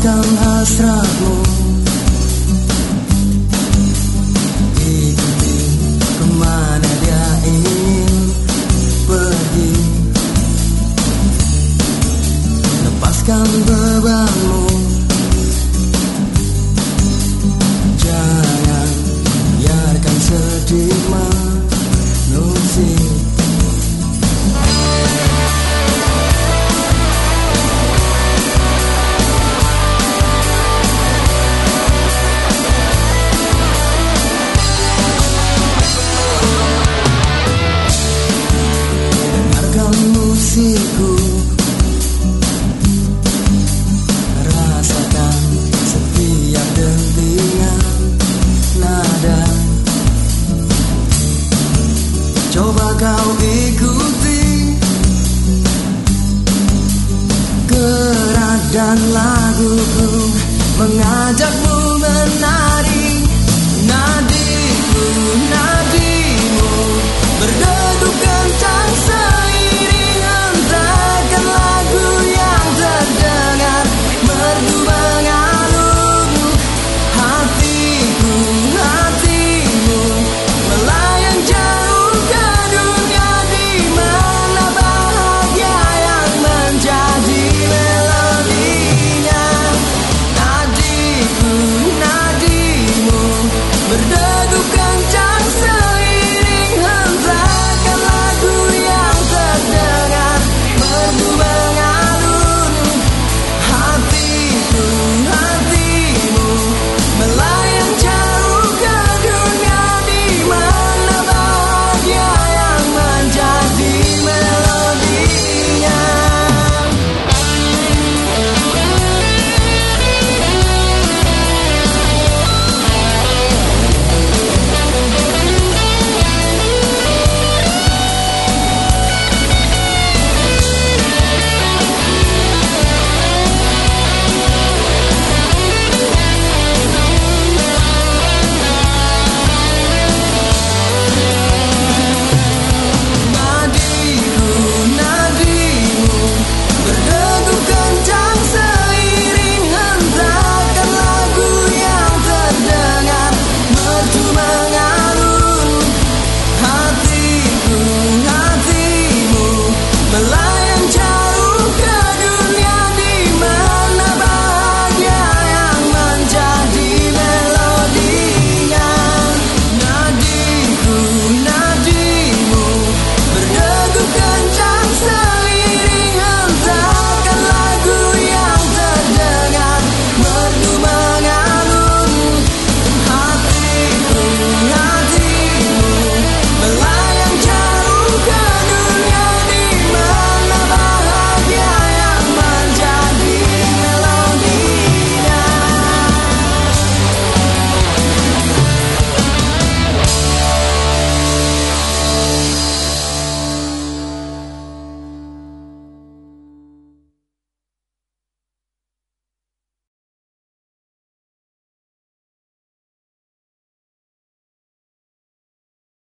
lepaskan hasratmu. Ikuti ke mana dia ingin pergi? Lepaskan bebanmu kau ikuti. Gerak dan laguku Mengajakmu